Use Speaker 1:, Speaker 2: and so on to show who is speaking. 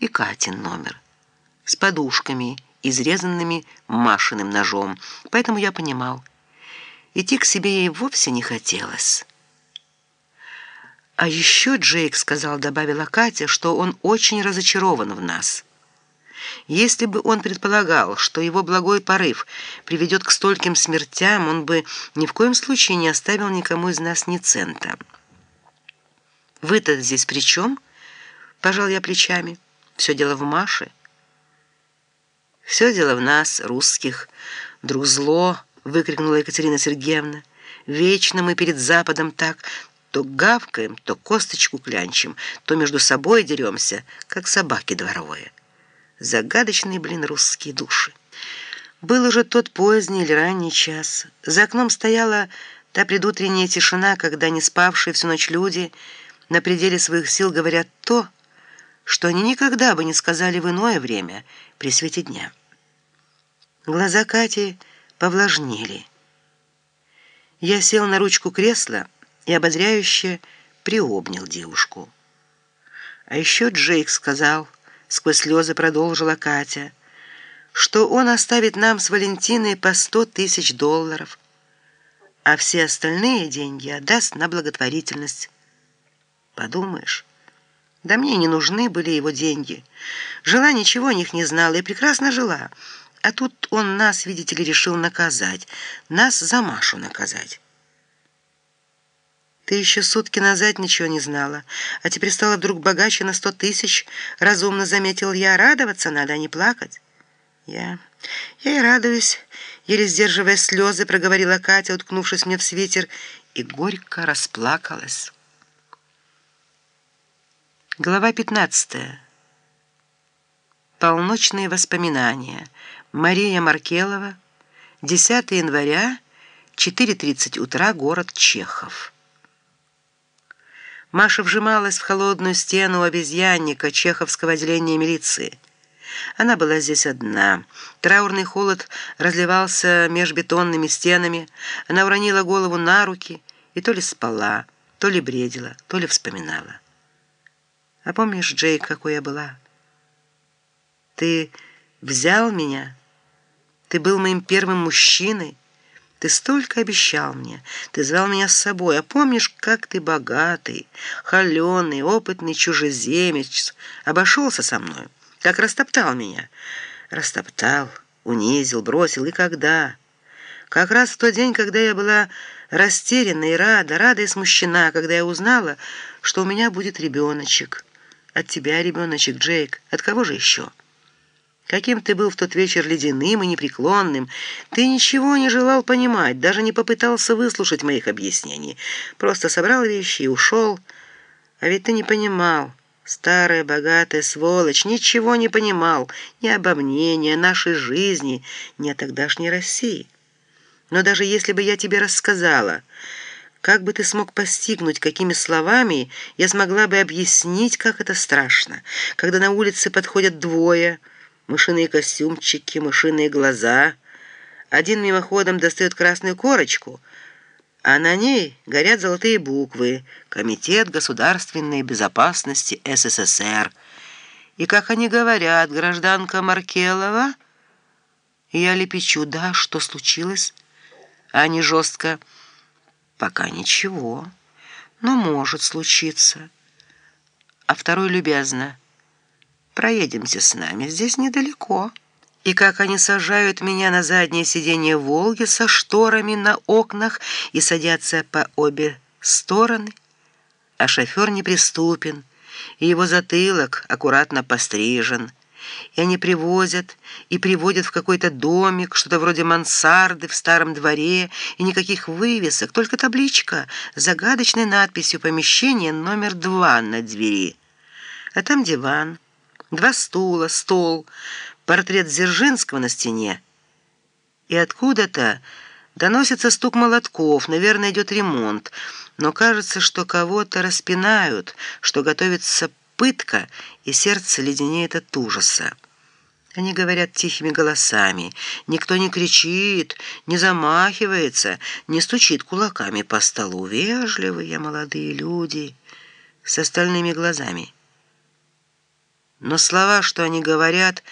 Speaker 1: и Катин номер с подушками, изрезанными машиным ножом, поэтому я понимал, идти к себе ей вовсе не хотелось. «А еще Джейк сказал, — добавила Катя, — что он очень разочарован в нас». Если бы он предполагал, что его благой порыв приведет к стольким смертям, он бы ни в коем случае не оставил никому из нас ни цента. «Вы-то здесь при чем?» — пожал я плечами. «Все дело в Маше». «Все дело в нас, русских. Друг зло!» — выкрикнула Екатерина Сергеевна. «Вечно мы перед Западом так...» То гавкаем, то косточку клянчим, то между собой деремся, как собаки дворовые. Загадочные, блин, русские души. Был уже тот поздний или ранний час. За окном стояла та предутренняя тишина, когда не спавшие всю ночь люди на пределе своих сил говорят то, что они никогда бы не сказали в иное время при свете дня. Глаза Кати повлажнели. Я сел на ручку кресла и ободряюще приобнял девушку. А еще Джейк сказал сквозь слезы продолжила Катя, что он оставит нам с Валентиной по сто тысяч долларов, а все остальные деньги отдаст на благотворительность. Подумаешь, да мне не нужны были его деньги. Жила ничего о них не знала и прекрасно жила. А тут он нас, видите ли, решил наказать. Нас за Машу наказать. Ты еще сутки назад ничего не знала, а теперь стала вдруг богаче на сто тысяч. Разумно заметил я, радоваться надо, а не плакать. Я... я и радуюсь, еле сдерживая слезы, проговорила Катя, уткнувшись мне в свитер, и горько расплакалась. Глава пятнадцатая. Полночные воспоминания. Мария Маркелова. 10 января, 4.30 утра, город Чехов. Маша вжималась в холодную стену обезьянника чеховского отделения милиции. Она была здесь одна. Траурный холод разливался меж бетонными стенами. Она уронила голову на руки и то ли спала, то ли бредила, то ли вспоминала. «А помнишь, Джейк, какой я была? Ты взял меня? Ты был моим первым мужчиной?» Ты столько обещал мне, ты звал меня с собой, а помнишь, как ты богатый, холеный, опытный чужеземец обошелся со мной, как растоптал меня? Растоптал, унизил, бросил, и когда? Как раз в тот день, когда я была растеряна и рада, рада и смущена, когда я узнала, что у меня будет ребеночек. От тебя ребеночек, Джейк, от кого же еще?» Каким ты был в тот вечер ледяным и непреклонным. Ты ничего не желал понимать, даже не попытался выслушать моих объяснений. Просто собрал вещи и ушел. А ведь ты не понимал. Старая богатая сволочь ничего не понимал ни обо мне, ни о нашей жизни, ни о тогдашней России. Но даже если бы я тебе рассказала, как бы ты смог постигнуть, какими словами я смогла бы объяснить, как это страшно, когда на улице подходят двое — мышиные костюмчики, мышиные глаза. Один мимоходом достает красную корочку, а на ней горят золотые буквы «Комитет государственной безопасности СССР». И как они говорят, гражданка Маркелова? Я лепечу, да, что случилось? Они жестко, пока ничего, но может случиться. А второй любезно, Проедемте с нами, здесь недалеко. И как они сажают меня на заднее сиденье «Волги» со шторами на окнах и садятся по обе стороны. А шофер неприступен, и его затылок аккуратно пострижен. И они привозят и приводят в какой-то домик, что-то вроде мансарды в старом дворе, и никаких вывесок, только табличка с загадочной надписью «Помещение номер два» на двери. А там диван два стула, стол, портрет Дзержинского на стене. И откуда-то доносится стук молотков, наверное, идет ремонт, но кажется, что кого-то распинают, что готовится пытка, и сердце леденеет от ужаса. Они говорят тихими голосами. Никто не кричит, не замахивается, не стучит кулаками по столу. Вежливые молодые люди с остальными глазами. Но слова, что они говорят,